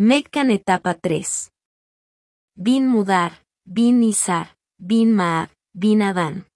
Meccan etapa 3. Bin Mudar, Bin Nisar, Bin Maab, Bin Adán.